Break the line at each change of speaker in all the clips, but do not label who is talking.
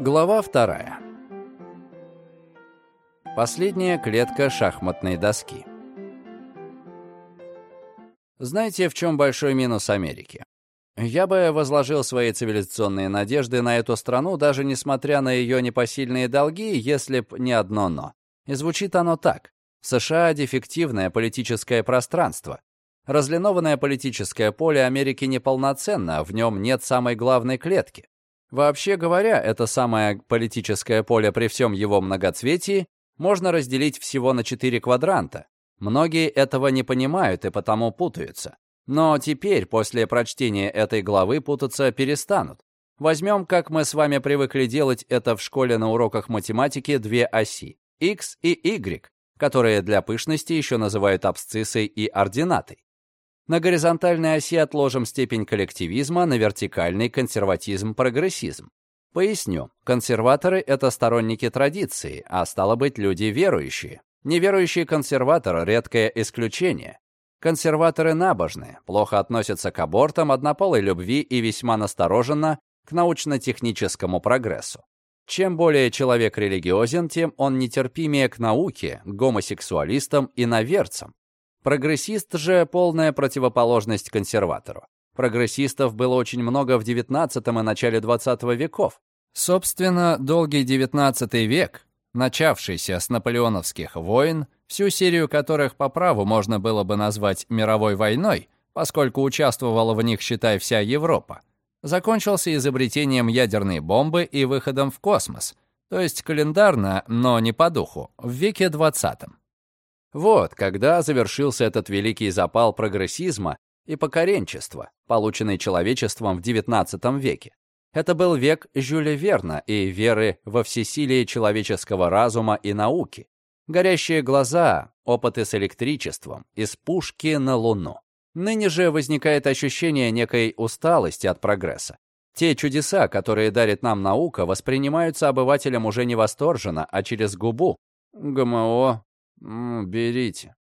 Глава вторая. Последняя клетка шахматной доски. Знаете, в чем большой минус Америки? Я бы возложил свои цивилизационные надежды на эту страну, даже несмотря на ее непосильные долги, если б не одно «но». И звучит оно так. США дефективное политическое пространство. Разлинованное политическое поле Америки неполноценно, в нем нет самой главной клетки. Вообще говоря, это самое политическое поле при всем его многоцветии можно разделить всего на четыре квадранта. Многие этого не понимают и потому путаются. Но теперь, после прочтения этой главы, путаться перестанут. Возьмем, как мы с вами привыкли делать это в школе на уроках математики, две оси – x и y, которые для пышности еще называют абсциссой и ординатой. На горизонтальной оси отложим степень коллективизма, на вертикальный – консерватизм-прогрессизм. Поясню. Консерваторы – это сторонники традиции, а стало быть, люди верующие. Неверующий консерватор – редкое исключение. Консерваторы набожные, плохо относятся к абортам, однополой любви и весьма настороженно к научно-техническому прогрессу. Чем более человек религиозен, тем он нетерпимее к науке, к гомосексуалистам и наверцам. Прогрессист же — полная противоположность консерватору. Прогрессистов было очень много в XIX и начале XX веков. Собственно, долгий XIX век, начавшийся с наполеоновских войн, всю серию которых по праву можно было бы назвать мировой войной, поскольку участвовала в них, считай, вся Европа, закончился изобретением ядерной бомбы и выходом в космос, то есть календарно, но не по духу, в веке 20 вот когда завершился этот великий запал прогрессизма и покоренчества, полученный человечеством в XIX веке. Это был век Жюля Верна и веры во всесилие человеческого разума и науки. Горящие глаза, опыты с электричеством, из пушки на Луну. Ныне же возникает ощущение некой усталости от прогресса. Те чудеса, которые дарит нам наука, воспринимаются обывателем уже не восторженно, а через губу. ГМО, берите.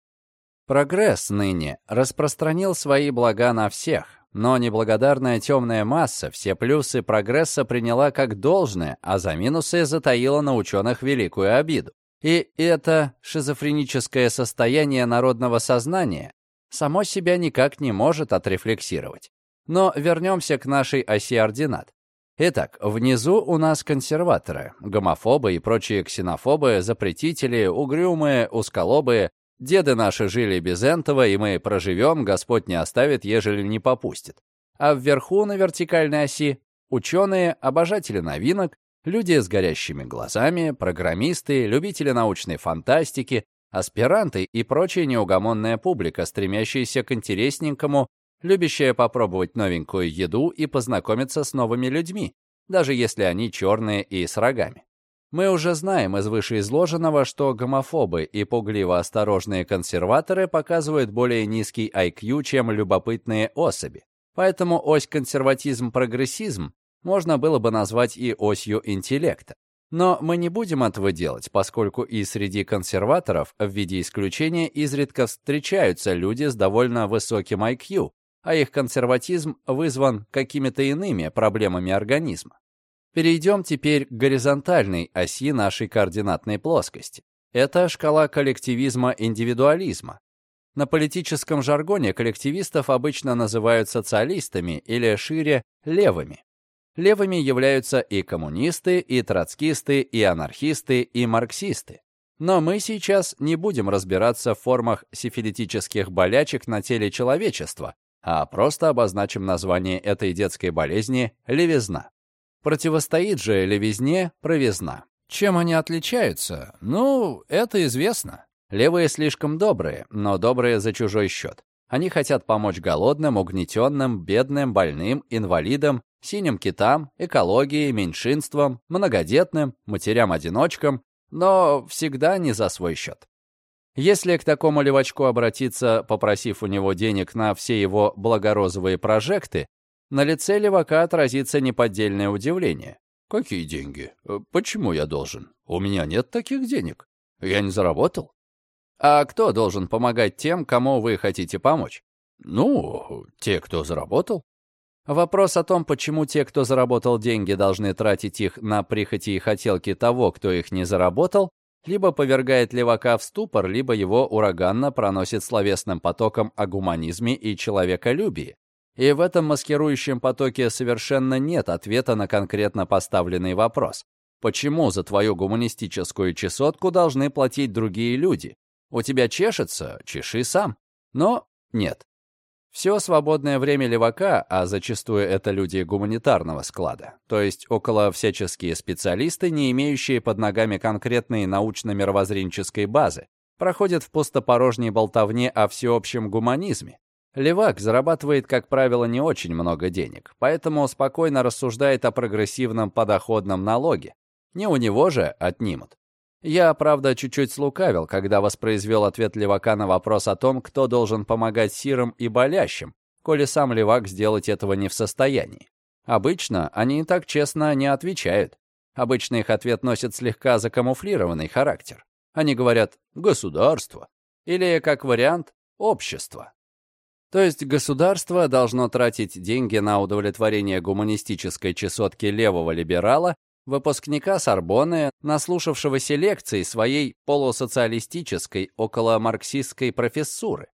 Прогресс ныне распространил свои блага на всех, но неблагодарная темная масса все плюсы прогресса приняла как должное, а за минусы затаила на ученых великую обиду. И это шизофреническое состояние народного сознания само себя никак не может отрефлексировать. Но вернемся к нашей оси ординат. Итак, внизу у нас консерваторы, гомофобы и прочие ксенофобы, запретители, угрюмые, узколобые. Деды наши жили без этого, и мы проживем, Господь не оставит, ежели не попустит. А вверху на вертикальной оси ученые, обожатели новинок, люди с горящими глазами, программисты, любители научной фантастики, аспиранты и прочая неугомонная публика, стремящаяся к интересненькому любящая попробовать новенькую еду и познакомиться с новыми людьми, даже если они черные и с рогами. Мы уже знаем из вышеизложенного, что гомофобы и пугливо осторожные консерваторы показывают более низкий IQ, чем любопытные особи. Поэтому ось консерватизм-прогрессизм можно было бы назвать и осью интеллекта. Но мы не будем этого делать, поскольку и среди консерваторов в виде исключения изредка встречаются люди с довольно высоким IQ, а их консерватизм вызван какими-то иными проблемами организма. Перейдем теперь к горизонтальной оси нашей координатной плоскости. Это шкала коллективизма-индивидуализма. На политическом жаргоне коллективистов обычно называют социалистами или шире левыми. Левыми являются и коммунисты, и троцкисты, и анархисты, и марксисты. Но мы сейчас не будем разбираться в формах сифилитических болячек на теле человечества, а просто обозначим название этой детской болезни – левизна. Противостоит же левизне провизна. Чем они отличаются? Ну, это известно. Левые слишком добрые, но добрые за чужой счет. Они хотят помочь голодным, угнетенным, бедным, больным, инвалидам, синим китам, экологии, меньшинствам, многодетным, матерям-одиночкам, но всегда не за свой счет. Если к такому левачку обратиться, попросив у него денег на все его благорозовые прожекты, на лице левака отразится неподдельное удивление. «Какие деньги? Э, почему я должен? У меня нет таких денег. Я не заработал». «А кто должен помогать тем, кому вы хотите помочь?» «Ну, те, кто заработал». Вопрос о том, почему те, кто заработал деньги, должны тратить их на прихоти и хотелки того, кто их не заработал, либо повергает левака в ступор, либо его ураганно проносит словесным потоком о гуманизме и человеколюбии. И в этом маскирующем потоке совершенно нет ответа на конкретно поставленный вопрос. Почему за твою гуманистическую чесотку должны платить другие люди? У тебя чешется, чеши сам. Но нет. Все свободное время левака, а зачастую это люди гуманитарного склада, то есть около всяческие специалисты, не имеющие под ногами конкретной научно-мировоззренческой базы, проходят в пустопорожней болтовне о всеобщем гуманизме. Левак зарабатывает, как правило, не очень много денег, поэтому спокойно рассуждает о прогрессивном подоходном налоге. Не у него же отнимут. Я, правда, чуть-чуть слукавил, когда воспроизвел ответ левака на вопрос о том, кто должен помогать сирым и болящим, коли сам левак сделать этого не в состоянии. Обычно они так честно не отвечают. Обычно их ответ носит слегка закамуфлированный характер. Они говорят «государство» или, как вариант, «общество». То есть государство должно тратить деньги на удовлетворение гуманистической чесотки левого либерала выпускника Сорбонны, наслушавшегося лекций своей полусоциалистической, околомарксистской профессуры.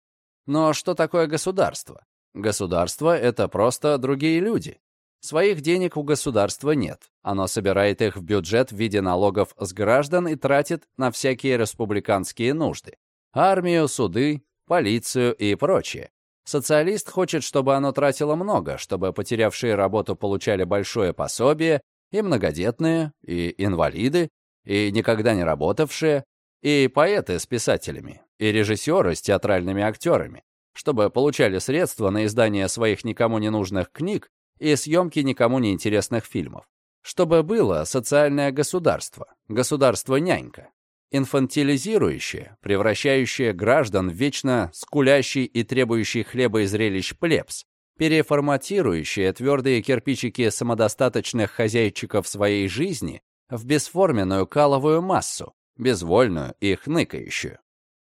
Но что такое государство? Государство — это просто другие люди. Своих денег у государства нет. Оно собирает их в бюджет в виде налогов с граждан и тратит на всякие республиканские нужды. Армию, суды, полицию и прочее. Социалист хочет, чтобы оно тратило много, чтобы потерявшие работу получали большое пособие, и многодетные, и инвалиды, и никогда не работавшие, и поэты с писателями, и режиссеры с театральными актерами, чтобы получали средства на издание своих никому не нужных книг и съемки никому не интересных фильмов. Чтобы было социальное государство, государство-нянька, инфантилизирующее, превращающее граждан в вечно скулящий и требующий хлеба и зрелищ плебс, переформатирующее твердые кирпичики самодостаточных хозяйчиков своей жизни в бесформенную каловую массу, безвольную и хныкающую.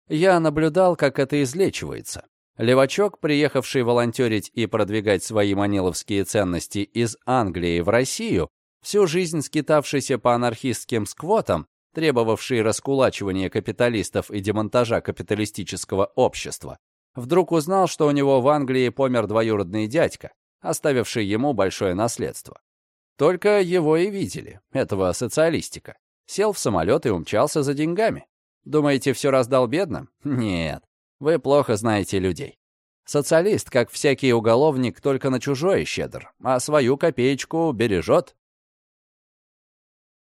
Я наблюдал, как это излечивается. Левачок, приехавший волонтерить и продвигать свои маниловские ценности из Англии в Россию, всю жизнь скитавшийся по анархистским сквотам, требовавший раскулачивания капиталистов и демонтажа капиталистического общества, вдруг узнал, что у него в Англии помер двоюродный дядька, оставивший ему большое наследство. Только его и видели, этого социалистика. Сел в самолет и умчался за деньгами. Думаете, все раздал бедным? Нет, вы плохо знаете людей. Социалист, как всякий уголовник, только на чужое щедр, а свою копеечку бережет.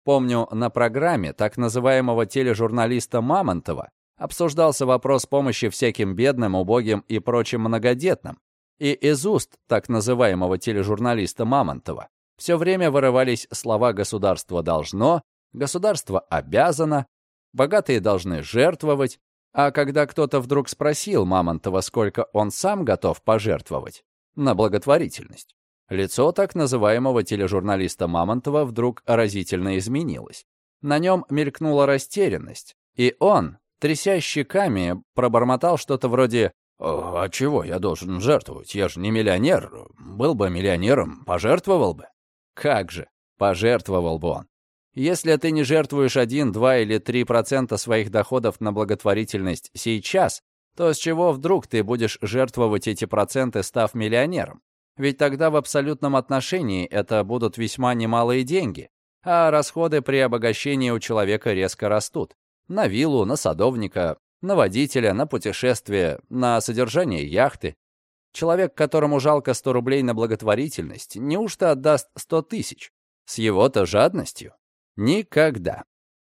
Помню, на программе так называемого тележурналиста Мамонтова обсуждался вопрос помощи всяким бедным, убогим и прочим многодетным. И из уст так называемого тележурналиста Мамонтова все время вырывались слова «государство должно», «государство обязано», «богатые должны жертвовать», а когда кто-то вдруг спросил Мамонтова, сколько он сам готов пожертвовать на благотворительность, лицо так называемого тележурналиста Мамонтова вдруг разительно изменилось. На нем мелькнула растерянность, и он, тряся щеками, пробормотал что-то вроде «А чего я должен жертвовать? Я же не миллионер. Был бы миллионером, пожертвовал бы». Как же, пожертвовал бы он. Если ты не жертвуешь 1, 2 или 3% своих доходов на благотворительность сейчас, то с чего вдруг ты будешь жертвовать эти проценты, став миллионером? Ведь тогда в абсолютном отношении это будут весьма немалые деньги, а расходы при обогащении у человека резко растут. На виллу, на садовника, на водителя, на путешествие, на содержание яхты. Человек, которому жалко 100 рублей на благотворительность, неужто отдаст 100 тысяч? С его-то жадностью? Никогда.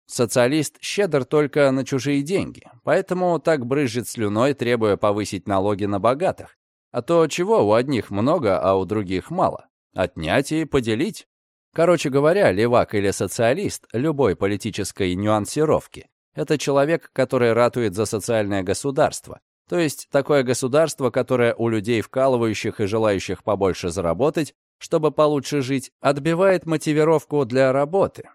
Социалист щедр только на чужие деньги, поэтому так брызжет слюной, требуя повысить налоги на богатых. А то чего у одних много, а у других мало? Отнять и поделить? Короче говоря, левак или социалист любой политической нюансировки это человек, который ратует за социальное государство. То есть такое государство, которое у людей вкалывающих и желающих побольше заработать, чтобы получше жить, отбивает мотивировку для работы.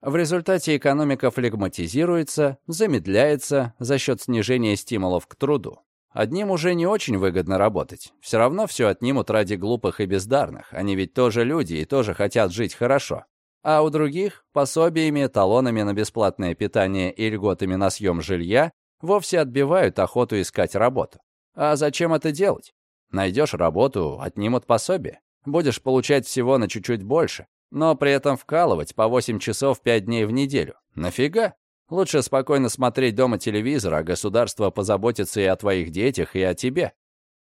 В результате экономика флегматизируется, замедляется за счет снижения стимулов к труду. Одним уже не очень выгодно работать. Все равно все отнимут ради глупых и бездарных. Они ведь тоже люди и тоже хотят жить хорошо. А у других пособиями, талонами на бесплатное питание и льготами на съем жилья вовсе отбивают охоту искать работу. А зачем это делать? Найдешь работу, отнимут пособие. Будешь получать всего на чуть-чуть больше, но при этом вкалывать по 8 часов 5 дней в неделю. Нафига? Лучше спокойно смотреть дома телевизор, а государство позаботится и о твоих детях, и о тебе.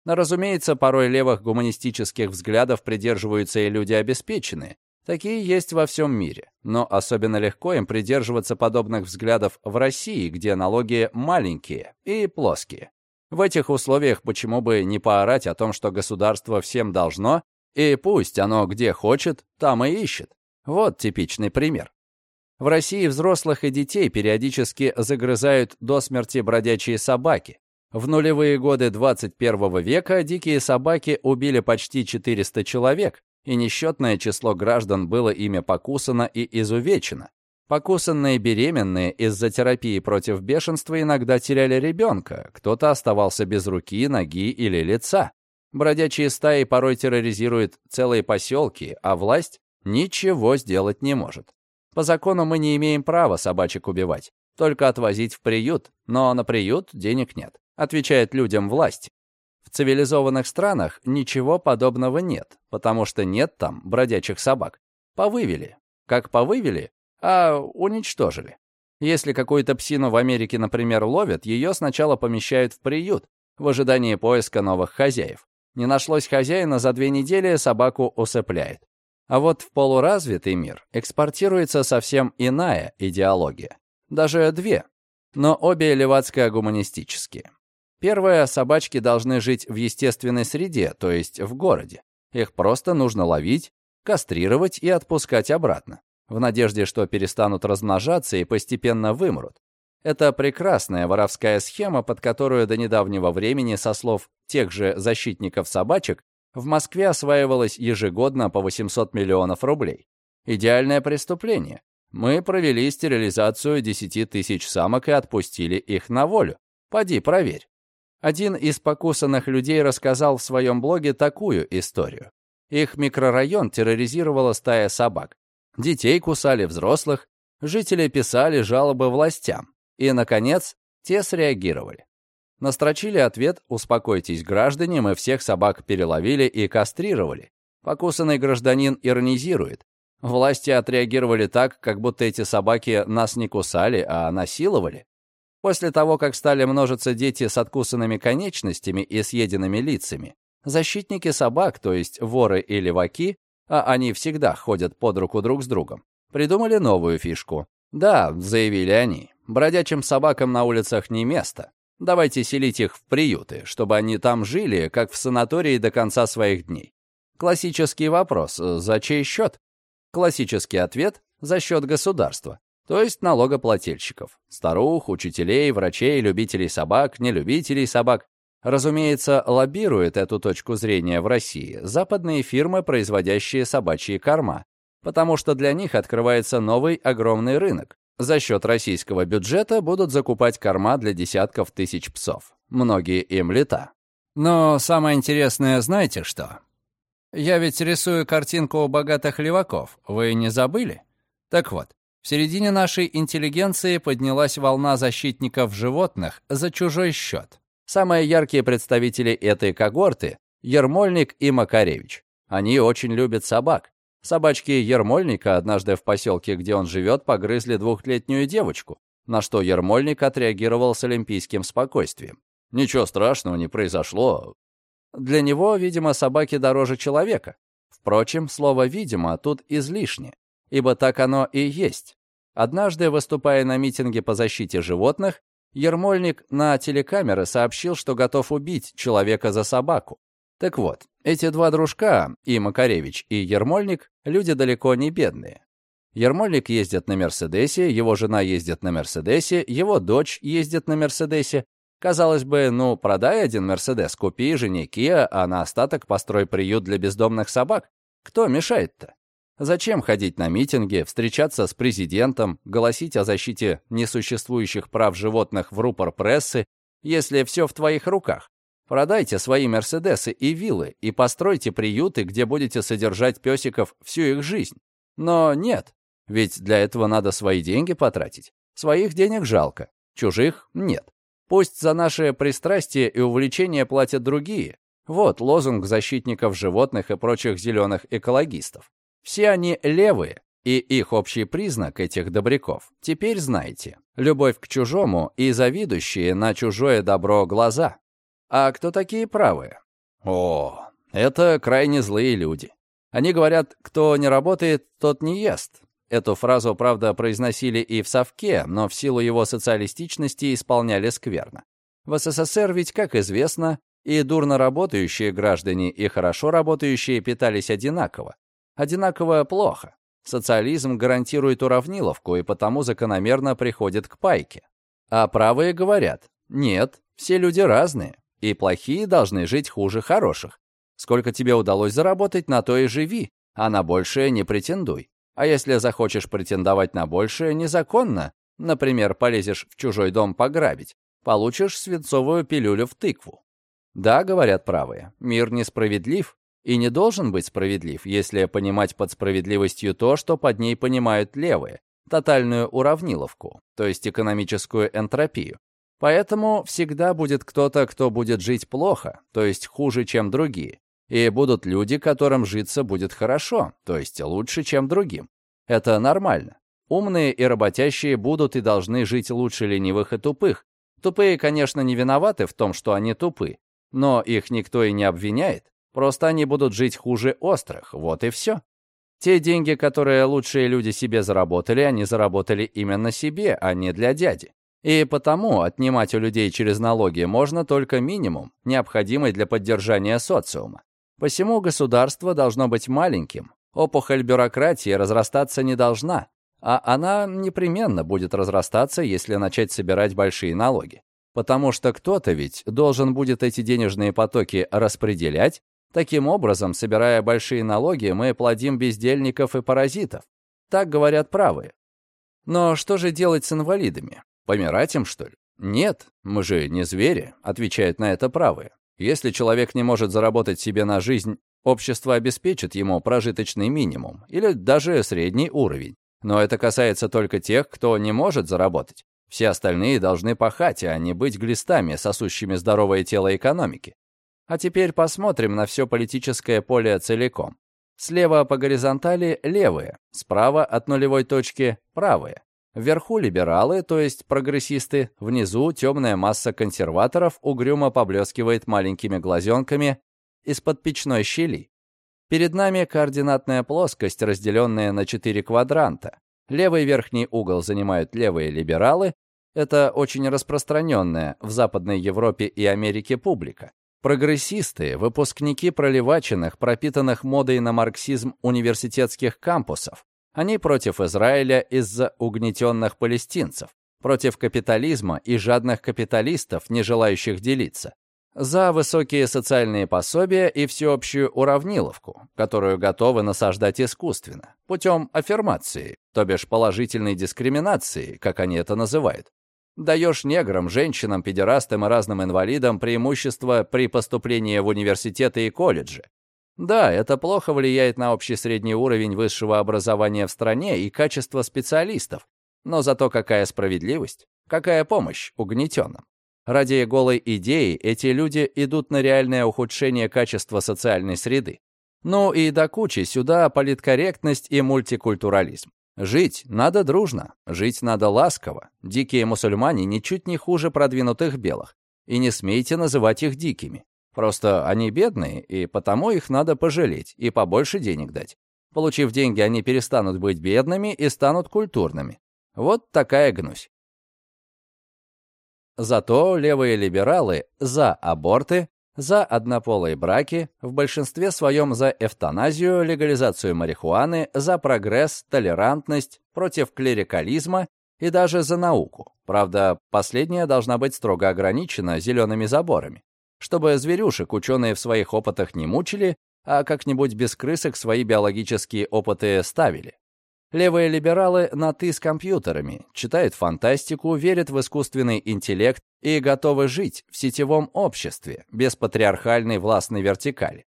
Но, разумеется, порой левых гуманистических взглядов придерживаются и люди обеспеченные. Такие есть во всем мире. Но особенно легко им придерживаться подобных взглядов в России, где налоги маленькие и плоские. В этих условиях почему бы не поорать о том, что государство всем должно, и пусть оно где хочет, там и ищет. Вот типичный пример. В России взрослых и детей периодически загрызают до смерти бродячие собаки. В нулевые годы 21 века дикие собаки убили почти 400 человек, и несчетное число граждан было ими покусано и изувечено. Покусанные беременные из-за терапии против бешенства иногда теряли ребенка, кто-то оставался без руки, ноги или лица. Бродячие стаи порой терроризируют целые поселки, а власть ничего сделать не может. По закону мы не имеем права собачек убивать, только отвозить в приют, но на приют денег нет, отвечает людям власть. Цивилизованных странах ничего подобного нет, потому что нет там бродячих собак. Повывели. Как повывели? А уничтожили. Если какую-то псину в Америке, например, ловят, ее сначала помещают в приют, в ожидании поиска новых хозяев. Не нашлось хозяина, за две недели собаку усыпляет. А вот в полуразвитый мир экспортируется совсем иная идеология. Даже две, но обе левацко-гуманистические. Первое, собачки должны жить в естественной среде, то есть в городе. Их просто нужно ловить, кастрировать и отпускать обратно, в надежде, что перестанут размножаться и постепенно вымрут. Это прекрасная воровская схема, под которую до недавнего времени, со слов тех же защитников собачек, в Москве осваивалось ежегодно по 800 миллионов рублей. Идеальное преступление. Мы провели стерилизацию 10 тысяч самок и отпустили их на волю. Поди, проверь. Один из покусанных людей рассказал в своем блоге такую историю. Их микрорайон терроризировала стая собак. Детей кусали взрослых, жители писали жалобы властям. И, наконец, те среагировали. Настрочили ответ «Успокойтесь, граждане, мы всех собак переловили и кастрировали». Покусанный гражданин иронизирует. Власти отреагировали так, как будто эти собаки нас не кусали, а насиловали. После того, как стали множиться дети с откусанными конечностями и съеденными лицами, защитники собак, то есть воры и леваки, а они всегда ходят под руку друг с другом, придумали новую фишку. Да, заявили они, бродячим собакам на улицах не место. Давайте селить их в приюты, чтобы они там жили, как в санатории до конца своих дней. Классический вопрос «За чей счет?» Классический ответ «За счет государства», то есть налогоплательщиков. Старух, учителей, врачей, любителей собак, нелюбителей собак. Разумеется, лоббируют эту точку зрения в России западные фирмы, производящие собачьи корма, потому что для них открывается новый огромный рынок, за счет российского бюджета будут закупать корма для десятков тысяч псов. Многие им лета. Но самое интересное, знаете что? Я ведь рисую картинку у богатых леваков. Вы не забыли? Так вот, в середине нашей интеллигенции поднялась волна защитников животных за чужой счет. Самые яркие представители этой когорты – Ермольник и Макаревич. Они очень любят собак. Собачки Ермольника однажды в поселке, где он живет, погрызли двухлетнюю девочку, на что Ермольник отреагировал с олимпийским спокойствием. Ничего страшного не произошло. Для него, видимо, собаки дороже человека. Впрочем, слово «видимо» тут излишне, ибо так оно и есть. Однажды, выступая на митинге по защите животных, Ермольник на телекамеры сообщил, что готов убить человека за собаку. Так вот, эти два дружка, и Макаревич, и Ермольник, люди далеко не бедные. Ермольник ездит на Мерседесе, его жена ездит на Мерседесе, его дочь ездит на Мерседесе. Казалось бы, ну, продай один Мерседес, купи жене Киа, а на остаток построй приют для бездомных собак. Кто мешает-то? Зачем ходить на митинги, встречаться с президентом, голосить о защите несуществующих прав животных в рупор прессы, если все в твоих руках? Продайте свои Мерседесы и виллы и постройте приюты, где будете содержать песиков всю их жизнь. Но нет, ведь для этого надо свои деньги потратить. Своих денег жалко, чужих нет. Пусть за наши пристрастия и увлечения платят другие. Вот лозунг защитников животных и прочих зеленых экологистов. Все они левые, и их общий признак этих добряков. Теперь знаете. Любовь к чужому и завидующие на чужое добро глаза. А кто такие правые? О, это крайне злые люди. Они говорят, кто не работает, тот не ест. Эту фразу, правда, произносили и в Совке, но в силу его социалистичности исполняли скверно. В СССР ведь, как известно, и дурно работающие граждане, и хорошо работающие питались одинаково. Одинаково плохо. Социализм гарантирует уравниловку и потому закономерно приходит к пайке. А правые говорят, нет, все люди разные, и плохие должны жить хуже хороших. Сколько тебе удалось заработать, на то и живи, а на большее не претендуй. А если захочешь претендовать на большее незаконно, например, полезешь в чужой дом пограбить, получишь свинцовую пилюлю в тыкву. Да, говорят правые, мир несправедлив и не должен быть справедлив, если понимать под справедливостью то, что под ней понимают левые, тотальную уравниловку, то есть экономическую энтропию. Поэтому всегда будет кто-то, кто будет жить плохо, то есть хуже, чем другие, и будут люди, которым житься будет хорошо, то есть лучше, чем другим. Это нормально. Умные и работящие будут и должны жить лучше ленивых и тупых. Тупые, конечно, не виноваты в том, что они тупы, но их никто и не обвиняет. Просто они будут жить хуже острых, вот и все. Те деньги, которые лучшие люди себе заработали, они заработали именно себе, а не для дяди. И потому отнимать у людей через налоги можно только минимум, необходимый для поддержания социума. Посему государство должно быть маленьким. Опухоль бюрократии разрастаться не должна, а она непременно будет разрастаться, если начать собирать большие налоги. Потому что кто-то ведь должен будет эти денежные потоки распределять. Таким образом, собирая большие налоги, мы плодим бездельников и паразитов. Так говорят правые. Но что же делать с инвалидами? Помирать им, что ли? Нет, мы же не звери, отвечают на это правые. Если человек не может заработать себе на жизнь, общество обеспечит ему прожиточный минимум или даже средний уровень. Но это касается только тех, кто не может заработать. Все остальные должны пахать, а не быть глистами, сосущими здоровое тело экономики. А теперь посмотрим на все политическое поле целиком. Слева по горизонтали левые, справа от нулевой точки правые. Вверху либералы, то есть прогрессисты, внизу темная масса консерваторов угрюмо поблескивает маленькими глазенками из-под печной щели. Перед нами координатная плоскость, разделенная на четыре квадранта. Левый верхний угол занимают левые либералы. Это очень распространенная в Западной Европе и Америке публика. Прогрессисты, выпускники проливаченных, пропитанных модой на марксизм университетских кампусов, они против Израиля из-за угнетенных палестинцев, против капитализма и жадных капиталистов, не желающих делиться, за высокие социальные пособия и всеобщую уравниловку, которую готовы насаждать искусственно, путем аффирмации, то бишь положительной дискриминации, как они это называют. Даешь неграм, женщинам, педерастам и разным инвалидам преимущество при поступлении в университеты и колледжи, да, это плохо влияет на общий средний уровень высшего образования в стране и качество специалистов. Но зато какая справедливость, какая помощь угнетенным. Ради голой идеи эти люди идут на реальное ухудшение качества социальной среды. Ну и до кучи сюда политкорректность и мультикультурализм. Жить надо дружно, жить надо ласково. Дикие мусульмане ничуть не хуже продвинутых белых. И не смейте называть их дикими. Просто они бедные, и потому их надо пожалеть и побольше денег дать. Получив деньги, они перестанут быть бедными и станут культурными. Вот такая гнусь. Зато левые либералы за аборты, за однополые браки, в большинстве своем за эвтаназию, легализацию марихуаны, за прогресс, толерантность, против клерикализма и даже за науку. Правда, последняя должна быть строго ограничена зелеными заборами чтобы зверюшек ученые в своих опытах не мучили, а как-нибудь без крысок свои биологические опыты ставили. Левые либералы на «ты» с компьютерами, читают фантастику, верят в искусственный интеллект и готовы жить в сетевом обществе, без патриархальной властной вертикали.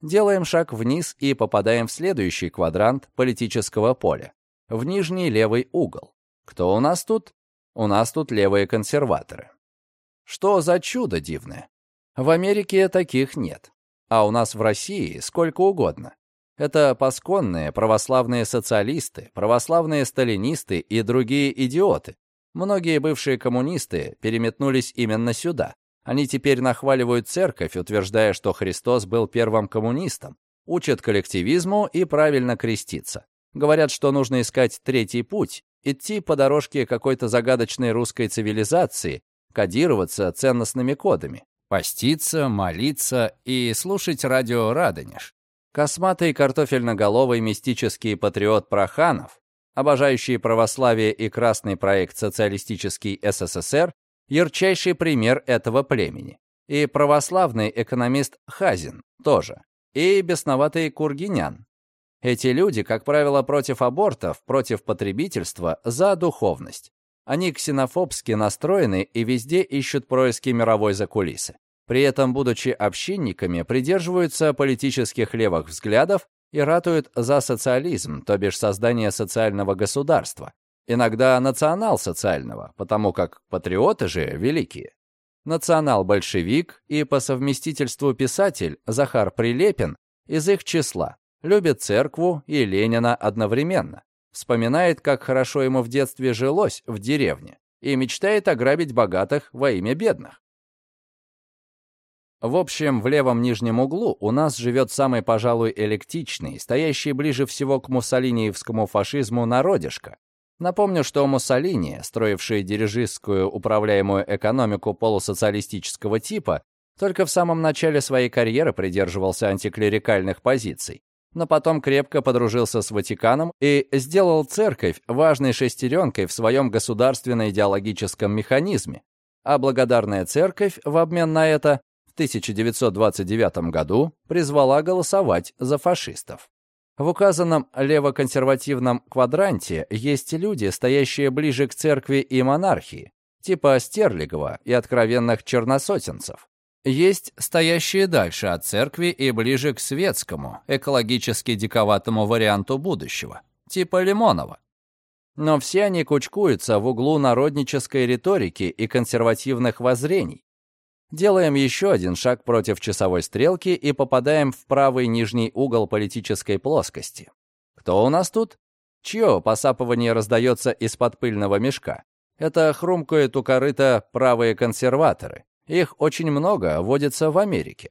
Делаем шаг вниз и попадаем в следующий квадрант политического поля, в нижний левый угол. Кто у нас тут? У нас тут левые консерваторы. Что за чудо дивное? В Америке таких нет, а у нас в России сколько угодно. Это пасконные православные социалисты, православные сталинисты и другие идиоты. Многие бывшие коммунисты переметнулись именно сюда. Они теперь нахваливают церковь, утверждая, что Христос был первым коммунистом, учат коллективизму и правильно креститься. Говорят, что нужно искать третий путь, идти по дорожке какой-то загадочной русской цивилизации, кодироваться ценностными кодами, поститься, молиться и слушать радио «Радонеж». Косматый картофельноголовый мистический патриот Проханов, обожающий православие и красный проект «Социалистический СССР», ярчайший пример этого племени. И православный экономист Хазин тоже. И бесноватый Кургинян. Эти люди, как правило, против абортов, против потребительства, за духовность. Они ксенофобски настроены и везде ищут происки мировой закулисы. При этом, будучи общинниками, придерживаются политических левых взглядов и ратуют за социализм, то бишь создание социального государства. Иногда национал-социального, потому как патриоты же великие. Национал-большевик и по совместительству писатель Захар Прилепин из их числа любит церкву и Ленина одновременно. Вспоминает, как хорошо ему в детстве жилось в деревне и мечтает ограбить богатых во имя бедных. В общем, в левом нижнем углу у нас живет самый, пожалуй, электичный, стоящий ближе всего к муссолиниевскому фашизму народишко. Напомню, что Муссолини, строивший дирижистскую управляемую экономику полусоциалистического типа, только в самом начале своей карьеры придерживался антиклерикальных позиций, но потом крепко подружился с Ватиканом и сделал церковь важной шестеренкой в своем государственно-идеологическом механизме. А благодарная церковь в обмен на это в 1929 году призвала голосовать за фашистов. В указанном левоконсервативном квадранте есть люди, стоящие ближе к церкви и монархии, типа Стерлигова и откровенных черносотенцев. Есть стоящие дальше от церкви и ближе к светскому, экологически диковатому варианту будущего, типа Лимонова. Но все они кучкуются в углу народнической риторики и консервативных воззрений, Делаем еще один шаг против часовой стрелки и попадаем в правый нижний угол политической плоскости. Кто у нас тут? Чье посапывание раздается из-под пыльного мешка? Это хрумкают у корыта правые консерваторы. Их очень много водится в Америке.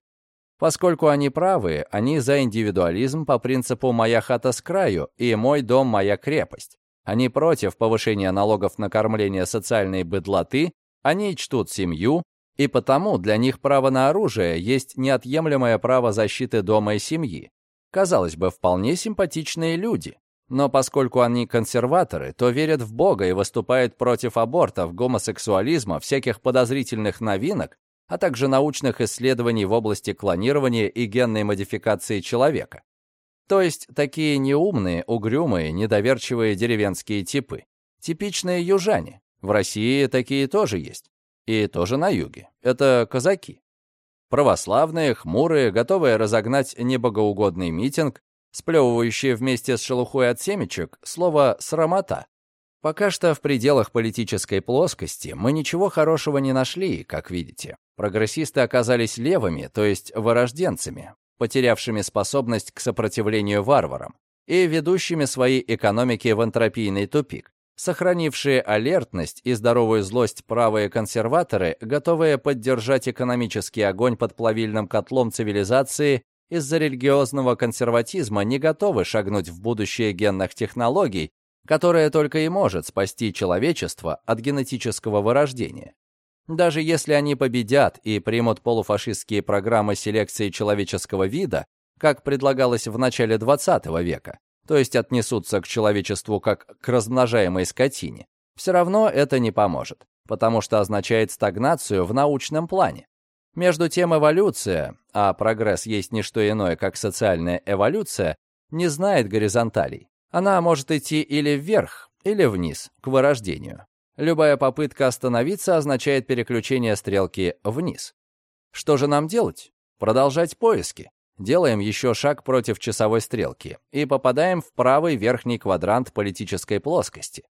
Поскольку они правые, они за индивидуализм по принципу «моя хата с краю» и «мой дом – моя крепость». Они против повышения налогов на кормление социальной быдлоты, они чтут семью, и потому для них право на оружие есть неотъемлемое право защиты дома и семьи. Казалось бы, вполне симпатичные люди. Но поскольку они консерваторы, то верят в Бога и выступают против абортов, гомосексуализма, всяких подозрительных новинок, а также научных исследований в области клонирования и генной модификации человека. То есть такие неумные, угрюмые, недоверчивые деревенские типы. Типичные южане. В России такие тоже есть. И тоже на юге. Это казаки. Православные, хмурые, готовые разогнать небогоугодный митинг, сплевывающие вместе с шелухой от семечек слово «срамота». Пока что в пределах политической плоскости мы ничего хорошего не нашли, как видите. Прогрессисты оказались левыми, то есть вырожденцами, потерявшими способность к сопротивлению варварам и ведущими свои экономики в энтропийный тупик. Сохранившие алертность и здоровую злость правые консерваторы, готовые поддержать экономический огонь под плавильным котлом цивилизации, из-за религиозного консерватизма не готовы шагнуть в будущее генных технологий, которое только и может спасти человечество от генетического вырождения. Даже если они победят и примут полуфашистские программы селекции человеческого вида, как предлагалось в начале XX века, то есть отнесутся к человечеству как к размножаемой скотине, все равно это не поможет, потому что означает стагнацию в научном плане. Между тем эволюция, а прогресс есть не что иное, как социальная эволюция, не знает горизонталей. Она может идти или вверх, или вниз, к вырождению. Любая попытка остановиться означает переключение стрелки вниз. Что же нам делать? Продолжать поиски. Делаем еще шаг против часовой стрелки и попадаем в правый верхний квадрант политической плоскости.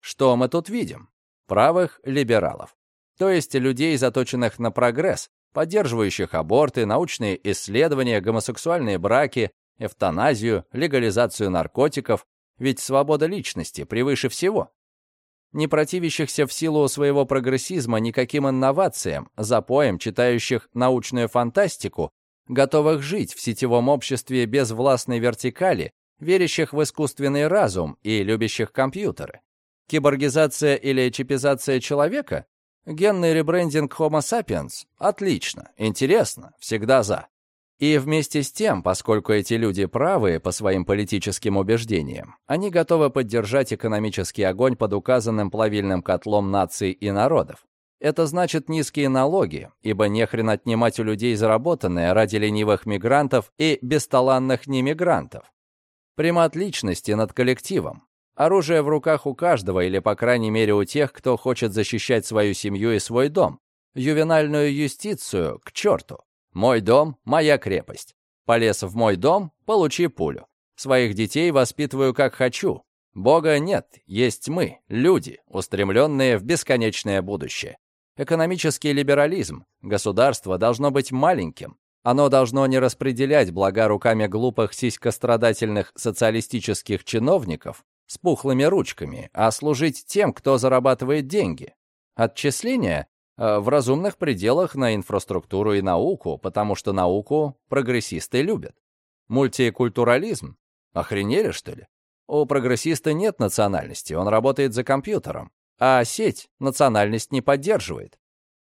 Что мы тут видим? Правых либералов. То есть людей, заточенных на прогресс, поддерживающих аборты, научные исследования, гомосексуальные браки, эвтаназию, легализацию наркотиков, ведь свобода личности превыше всего. Не противящихся в силу своего прогрессизма никаким инновациям, запоем, читающих научную фантастику, готовых жить в сетевом обществе без властной вертикали, верящих в искусственный разум и любящих компьютеры. Киборгизация или чипизация человека? Генный ребрендинг Homo sapiens? Отлично, интересно, всегда за. И вместе с тем, поскольку эти люди правы по своим политическим убеждениям, они готовы поддержать экономический огонь под указанным плавильным котлом наций и народов. Это значит низкие налоги, ибо нехрен отнимать у людей заработанное ради ленивых мигрантов и бесталанных немигрантов. Примат личности над коллективом. Оружие в руках у каждого, или, по крайней мере, у тех, кто хочет защищать свою семью и свой дом. Ювенальную юстицию к черту. Мой дом — моя крепость. Полез в мой дом — получи пулю. Своих детей воспитываю как хочу. Бога нет, есть мы, люди, устремленные в бесконечное будущее. Экономический либерализм. Государство должно быть маленьким. Оно должно не распределять блага руками глупых сиськострадательных социалистических чиновников с пухлыми ручками, а служить тем, кто зарабатывает деньги. Отчисления э, в разумных пределах на инфраструктуру и науку, потому что науку прогрессисты любят. Мультикультурализм? Охренели, что ли? У прогрессиста нет национальности, он работает за компьютером а сеть национальность не поддерживает.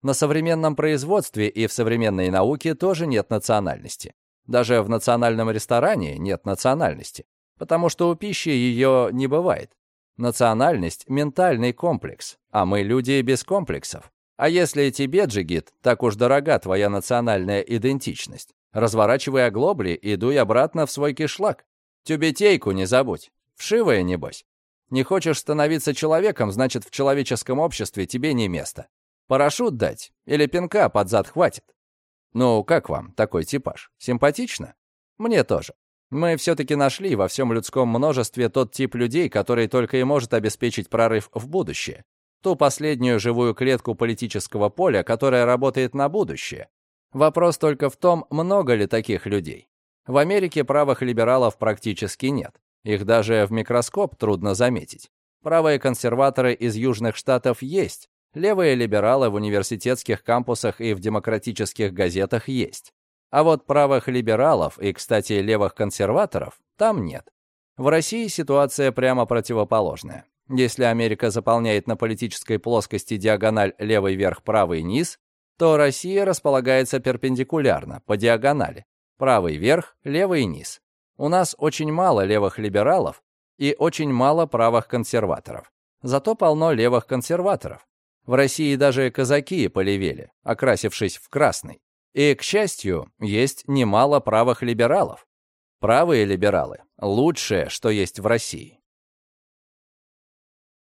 На современном производстве и в современной науке тоже нет национальности. Даже в национальном ресторане нет национальности, потому что у пищи ее не бывает. Национальность — ментальный комплекс, а мы люди без комплексов. А если тебе, Джигит, так уж дорога твоя национальная идентичность, разворачивай оглобли и дуй обратно в свой кишлак. Тюбетейку не забудь. Вшивая, небось. Не хочешь становиться человеком, значит, в человеческом обществе тебе не место. Парашют дать или пинка под зад хватит? Ну, как вам такой типаж? Симпатично? Мне тоже. Мы все-таки нашли во всем людском множестве тот тип людей, который только и может обеспечить прорыв в будущее. Ту последнюю живую клетку политического поля, которая работает на будущее. Вопрос только в том, много ли таких людей. В Америке правых либералов практически нет. Их даже в микроскоп трудно заметить. Правые консерваторы из Южных Штатов есть, левые либералы в университетских кампусах и в демократических газетах есть. А вот правых либералов и, кстати, левых консерваторов там нет. В России ситуация прямо противоположная. Если Америка заполняет на политической плоскости диагональ левый верх, правый низ, то Россия располагается перпендикулярно, по диагонали. Правый верх, левый низ. У нас очень мало левых либералов и очень мало правых консерваторов. Зато полно левых консерваторов. В России даже казаки полевели, окрасившись в красный. И, к счастью, есть немало правых либералов. Правые либералы – лучшее, что есть в России.